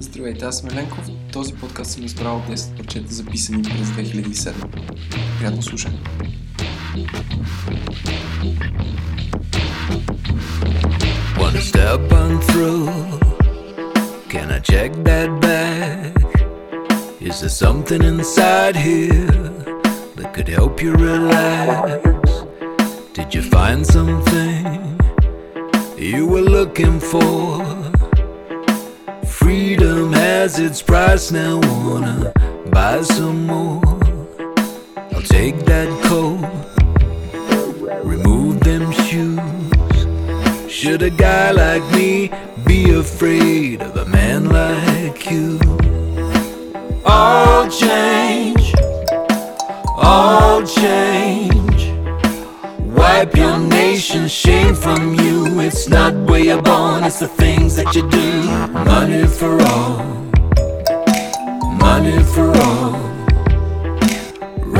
Здравейте, аз съм Еленков. Този подкаст съм избрал 10 парчета записани през 2007. Приятно слушане. Wanna step on through? Can I check that bag? Is there something inside here that could help you relax? Did you find something you were looking for? Has its price now, wanna buy some more? I'll take that coat, remove them shoes. Should a guy like me be afraid of a man like you? All change, all change. Wipe your nation's shame from you. It's not where you're born, it's the things that you do. Money for all, money for all.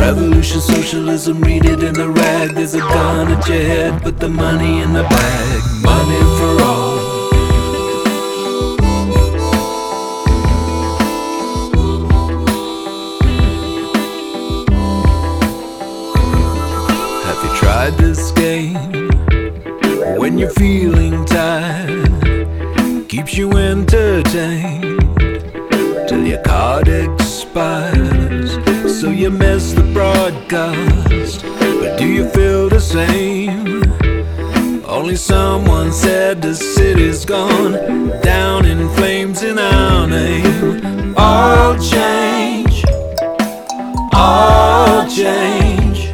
Revolution, socialism, read it in the rag. There's a gun at your head, put the money in the bag. Money for all. Your card expires. So you miss the broadcast, but do you feel the same? Only someone said the city's gone down in flames in our name. All change, all change.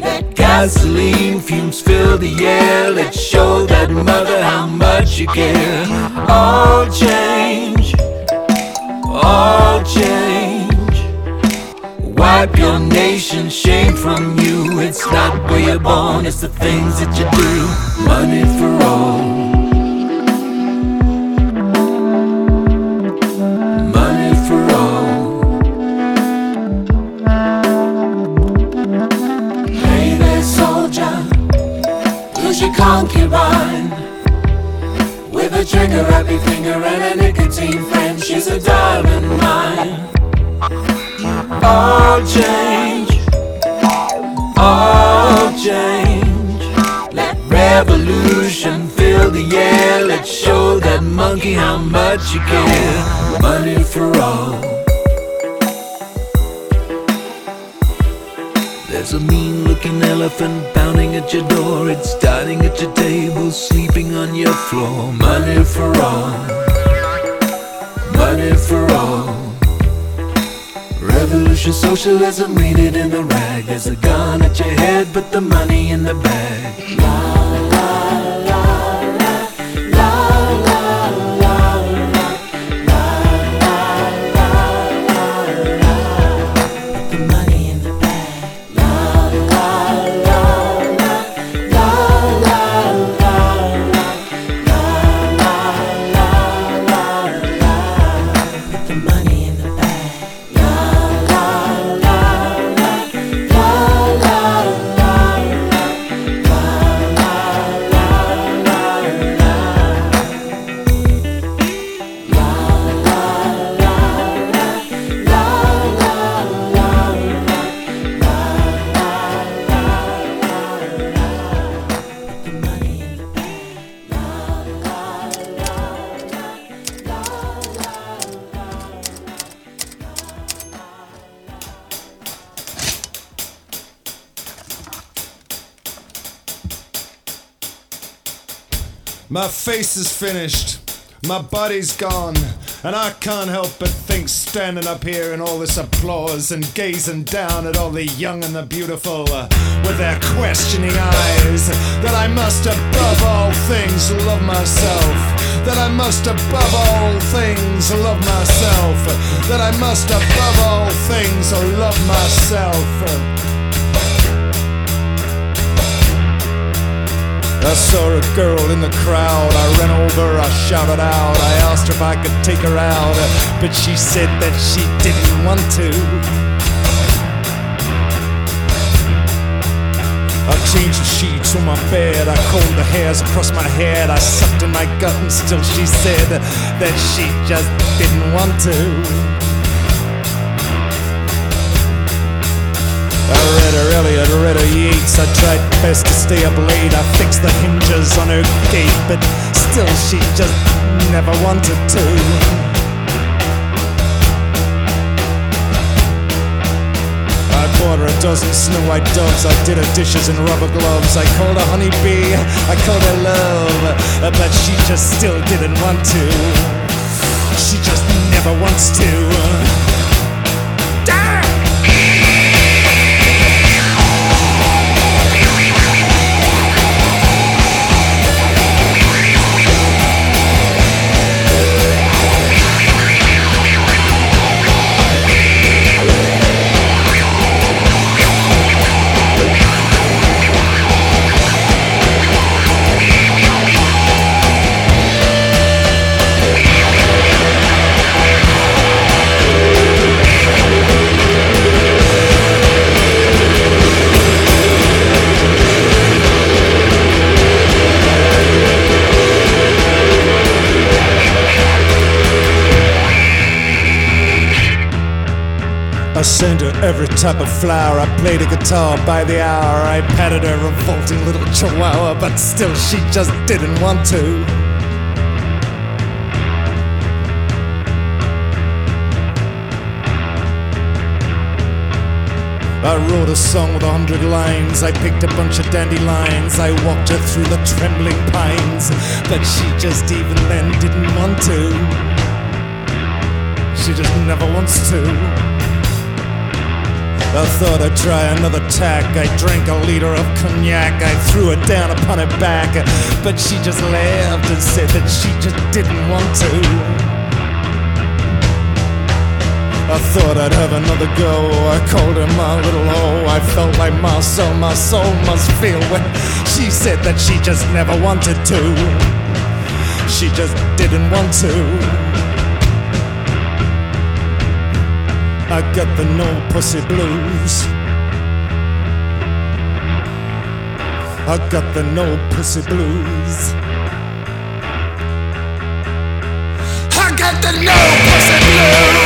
Let gasoline fumes fill the air. Let's show that mother how much you care. All change, all change. Wipe your nation's shame from you. It's not where you're born, it's the things that you do. Money for all. Money for all. Hey there, soldier. Who's your concubine? With a trigger happy finger and a nicotine friend, she's a diamond mine. All change, all change. Let revolution fill the air. Let's show that monkey how much you care. Money for all. There's a mean looking elephant pounding at your door. It's dining at your table, sleeping on your floor. Money for all. Money for all. Revolution, socialism, read it in the rag. There's a gun at your head, put the money in the bag. Put My face is finished, my body's gone, and I can't help but think standing up here in all this applause and gazing down at all the young and the beautiful uh, with their questioning eyes that I must above all things love myself. That I must above all things love myself. That I must above all things love myself. I saw a girl in the crowd. I ran over, I shouted out. I asked her if I could take her out, but she said that she didn't want to. I changed the sheets on my bed. I combed the hairs across my head. I sucked in my gut and still she said that she just didn't want to. I read her Eliot, read her Yeats. I tried best to stay up late. I fixed the hinges on her gate, but still she just never wanted to. I bought her a dozen snow white doves. I did her dishes in rubber gloves. I called her honeybee. I called her love. Uh, but she just still didn't want to. She just never wants to. Every type of flower. I played a guitar by the hour. I patted her revolting little chihuahua, but still she just didn't want to. I wrote a song with a hundred lines. I picked a bunch of dandelions. I walked her through the trembling pines, but she just even then didn't want to. She just never wants to. I thought I'd try another tack. I drank a liter of cognac. I threw it down upon her back. But she just laughed and said that she just didn't want to. I thought I'd have another go. I called her my little O. I felt like my soul, my soul must feel she said that she just never wanted to. She just didn't want to. I got the no pussy blues. I got the no pussy blues. I got the no pussy blues.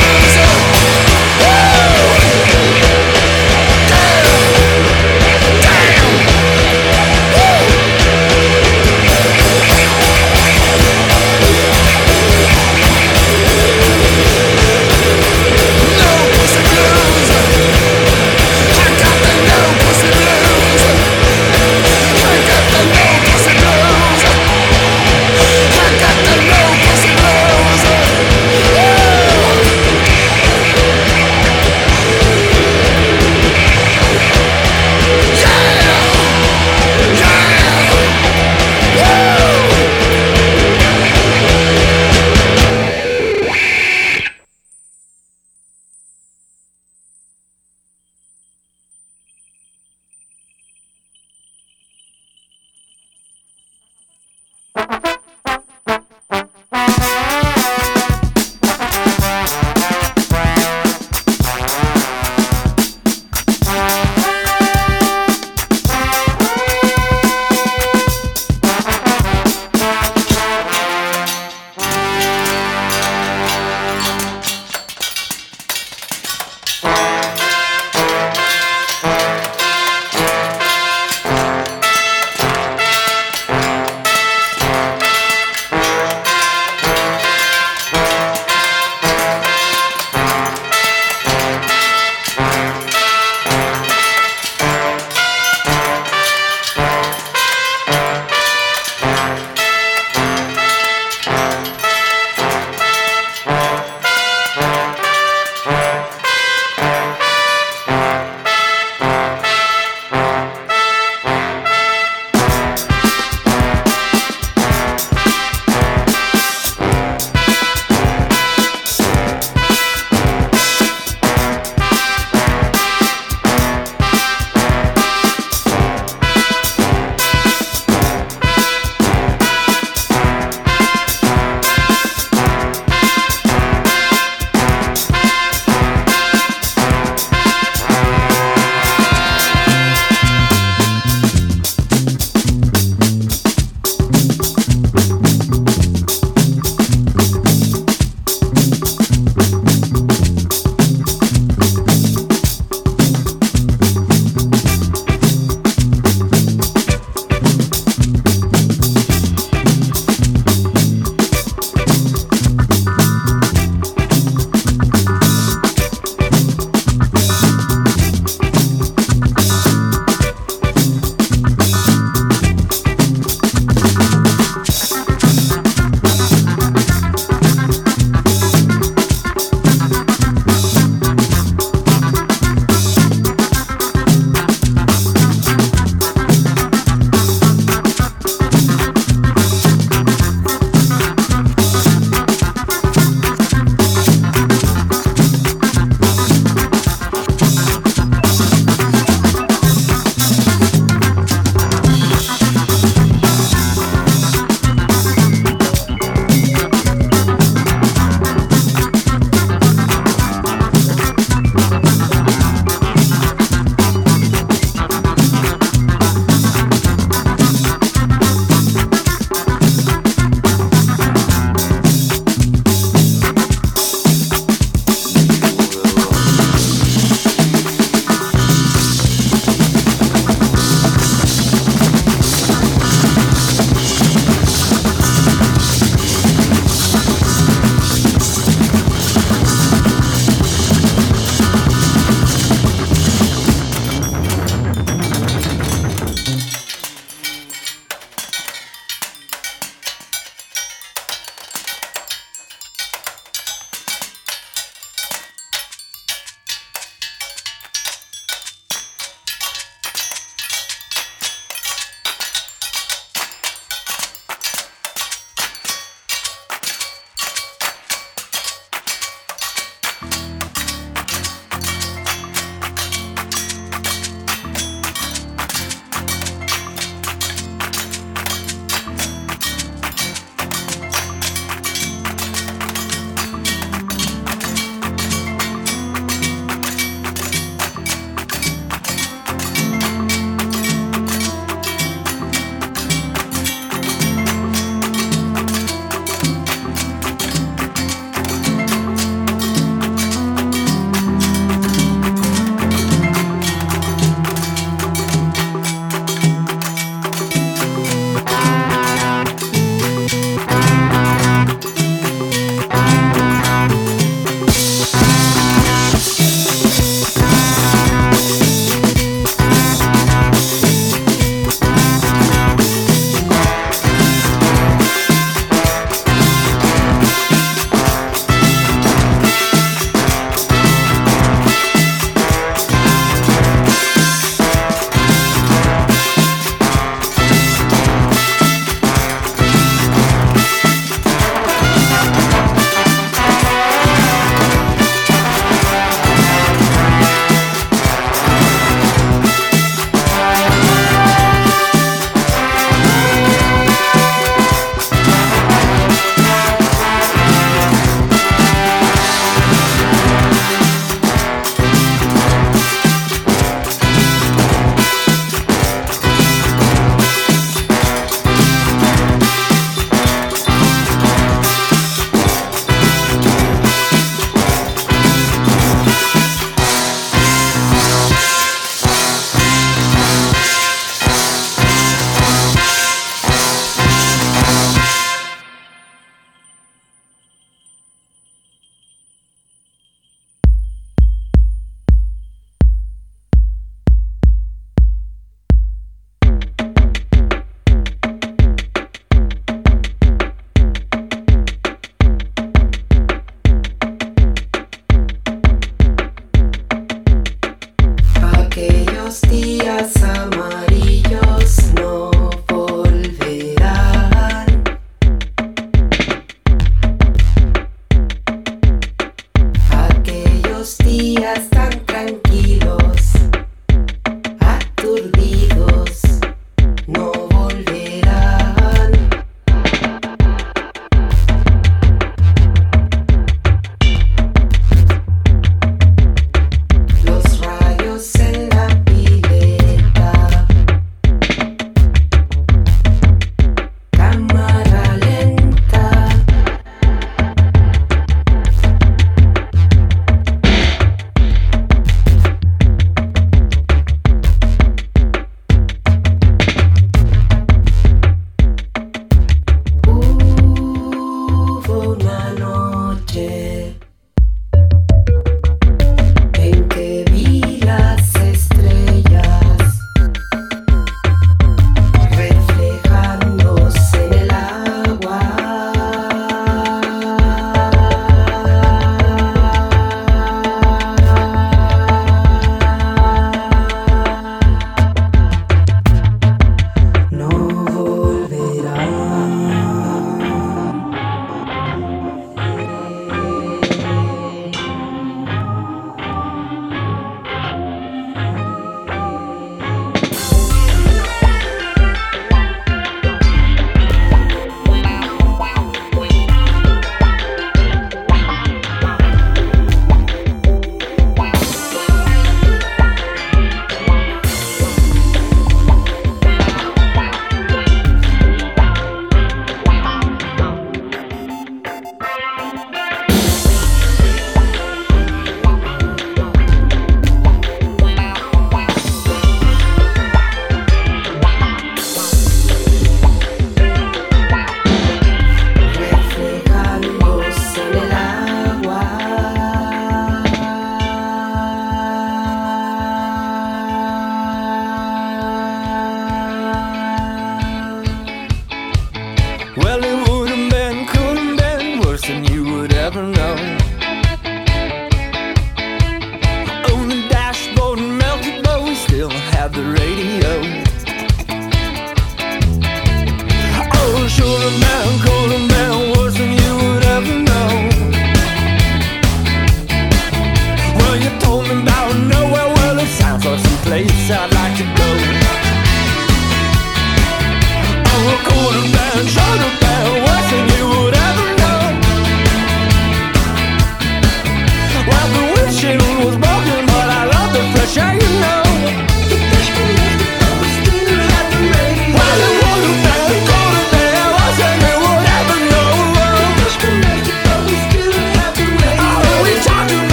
una noche.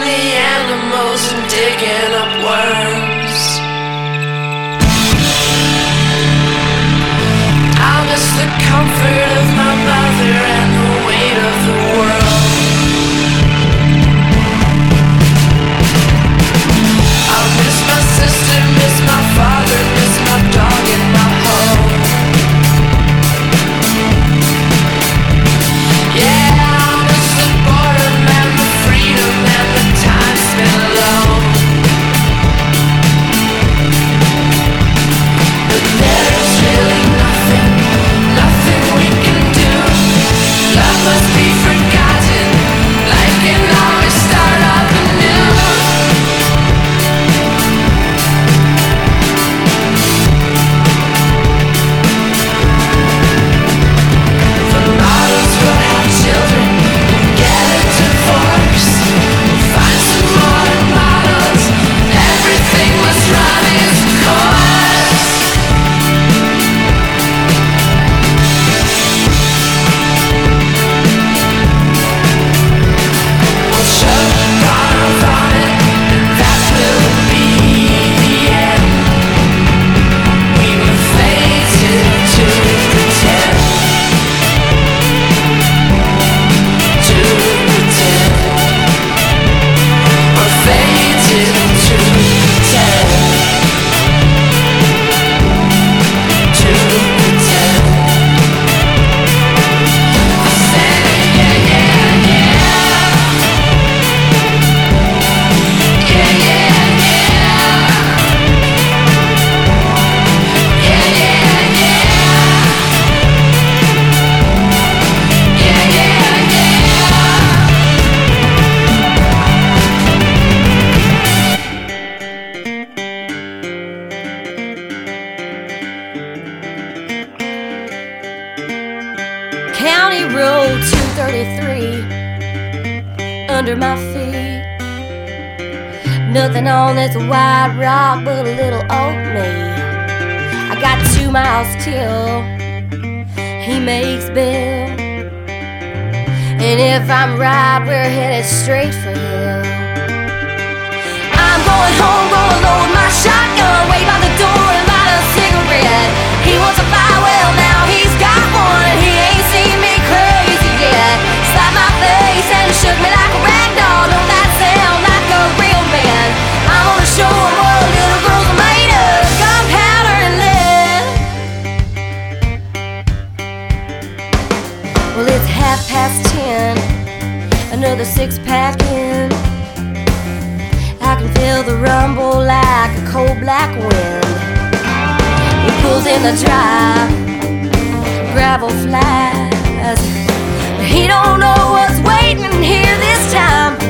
the animals and digging up worms. I miss the comfort. till he makes bail. And if I'm right, we're headed straight for hell. I'm going home. black wind. It pulls in the drive, gravel flies. He don't know what's waiting here this time.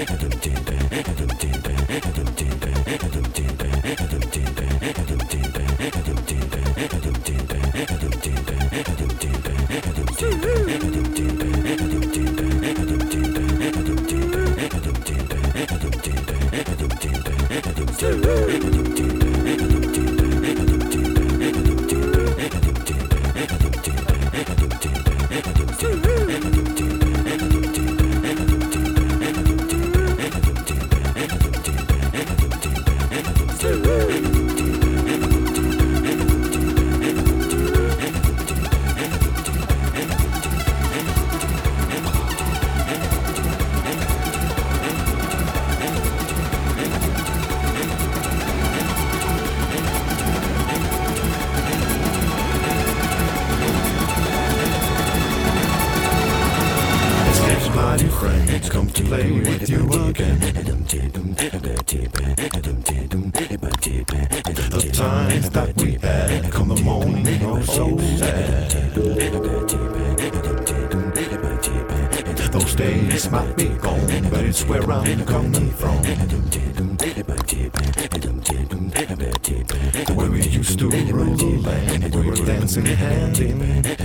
Adam Tinta, Adam it's where I'm coming from. The way we used to roll, we were dancing hand in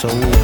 soul.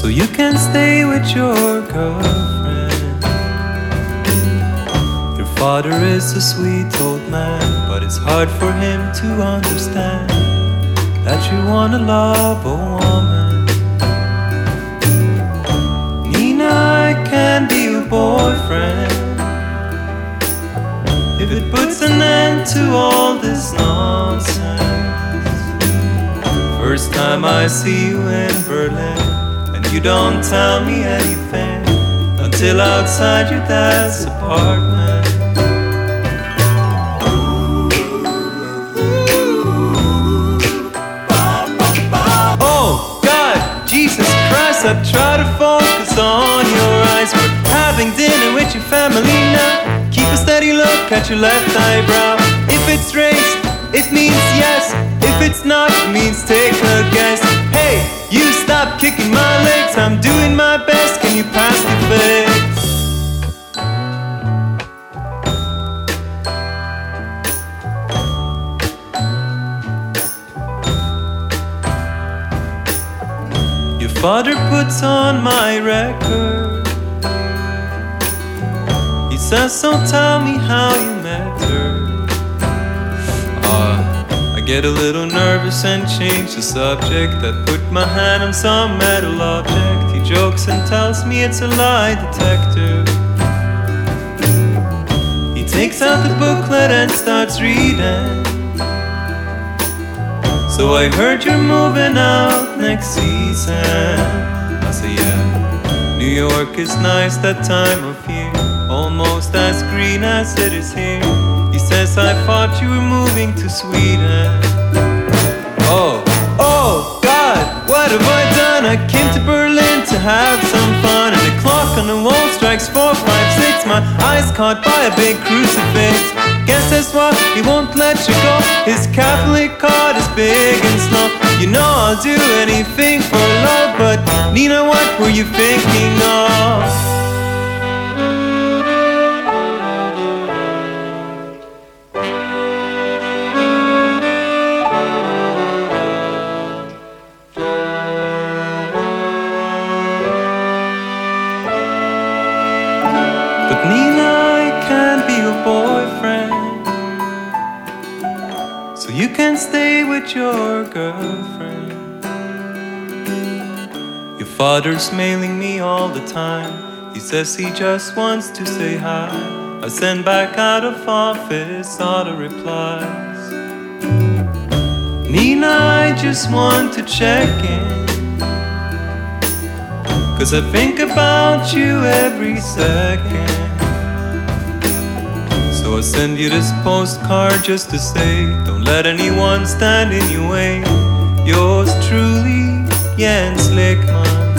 So you can stay with your girlfriend. Your father is a sweet old man, but it's hard for him to understand that you wanna love a woman. Nina, I can be your boyfriend. If it puts an end to all this nonsense. First time I see you in Berlin, you don't tell me anything until outside your dad's apartment. Oh God, Jesus Christ, I try to focus on your eyes. We're having dinner with your family now. Keep a steady look at your left eyebrow. If it's raised, it means yes. If it's not, it means take a guess. Stop kicking my legs. I'm doing my best. Can you pass the fix? Your father puts on my record. He says, So tell me how you get a little nervous and change the subject. I put my hand on some metal object. He jokes and tells me it's a lie detector. He takes out the booklet and starts reading. So I heard you're moving out next season. I say, yeah. New York is nice that time of year, almost as green as it is here. Says, I thought you were moving to Sweden. Oh, oh, God, what have I done? I came to Berlin to have some fun, and the clock on the wall strikes four, five, six. My eyes caught by a big crucifix. Guess that's why he won't let you go. His Catholic heart is big and slow. You know I'll do anything for love, but Nina, what were you thinking of? Stay with your girlfriend. Your father's mailing me all the time. He says he just wants to say hi. I send back out of office auto replies. Nina, I just want to check in. Cause I think about you every second. So I send you this postcard just to say, don't let anyone stand in your way. Yours truly, Jens Lekman.